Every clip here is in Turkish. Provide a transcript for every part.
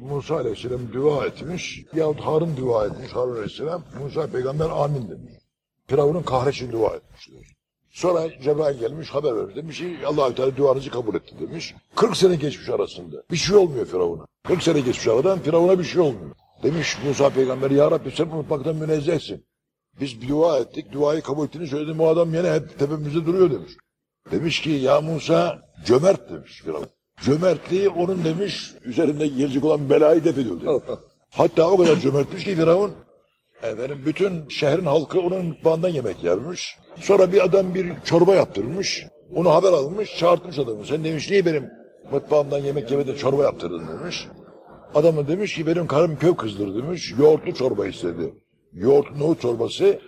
Musa Aleyhisselam dua etmiş yahut Harun dua etmiş Harun Aleyhisselam. Musa peygamber amin demiş. Firavun'un kahretsin dua etmiş. diyor. Sonra Cebrail gelmiş haber vermiş. Demiş ki allah Teala duanızı kabul etti demiş. 40 sene geçmiş arasında. Bir şey olmuyor Firavun'a. 40 sene geçmiş aradan Firavun'a bir şey olmuyor. Demiş Musa peygamber ya Rabbi sen unutmaktan münezzehsin. Biz bir dua ettik. Duayı kabul ettiğini söyledim. O adam yine hep tepemizde duruyor demiş. Demiş ki ya Musa cömert demiş Firavun. Cömertliği onun demiş üzerinde gelecek olan belayı def ediyor demiş. Hatta o kadar cömertmiş ki Firavun efendim bütün şehrin halkı onun mutfağından yemek yermiş. Sonra bir adam bir çorba yaptırmış. Onu haber almış, çağırtmış adamı. Sen demiş niye benim mutfağımdan yemek yemede çorba yaptırdın demiş. Adam da demiş ki benim karım köy kızdır demiş. Yoğurtlu çorba istedi. Yoğurtlu nohut çorbası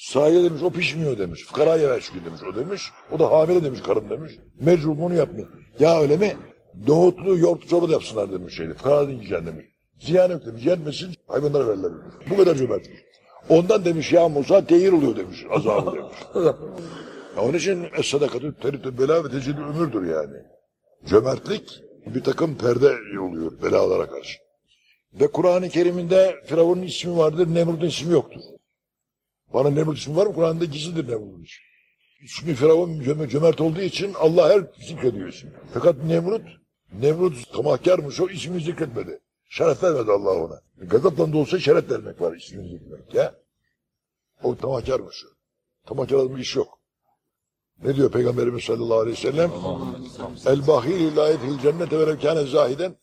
Sahile demiş o pişmiyor demiş. Fıkaraya ver gün demiş o demiş. O da hamile demiş karım demiş. Mecbur bunu yapmıyor. Ya öyle mi? Nohutlu yoğurtlu çorba da yapsınlar demiş şeydi. Fıkara da yiyeceksin demiş. Ziyan yok demiş. Yenmesin hayvanlara verirler demiş. Bu kadar cömert. Ondan demiş ya Musa tehir oluyor demiş. Azabı demiş. Ya onun için es-sadakatü teritü bela ve tecellü ömürdür yani. Cömertlik bir takım perde oluyor belalara karşı. Ve Kur'an-ı Kerim'inde Firavun'un ismi vardır, Nemrut'un ismi yoktur. Bana Nemrut ismi var mı? Kur'an'da gizlidir Nemrut'un ismi. İsmi Firavun cöme- cömert olduğu için Allah her zikrediyor ismi. Fakat Nemrut, Nemrut tamahkarmış o ismini zikretmedi. Şeref vermedi Allah ona. Gazapla da olsa şeref vermek var ismini zikretmek ya. O tamahkarmış o. Tamahkar adamın iş yok. Ne diyor Peygamberimiz sallallahu aleyhi ve sellem? El bahil la yedhil cennete kâne zahiden.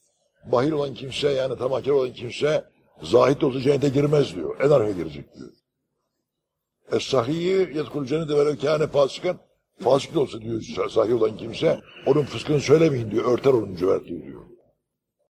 Bahil olan kimse yani tamahkar olan kimse zahid olsa cennete girmez diyor. En arkaya girecek diyor. Es-sahiyyi yedkul cennete velev kâne fasıkan. Fasık olsa diyor sahih olan kimse onun fıskını söylemeyin diyor. Örter onun cömertliği diyor.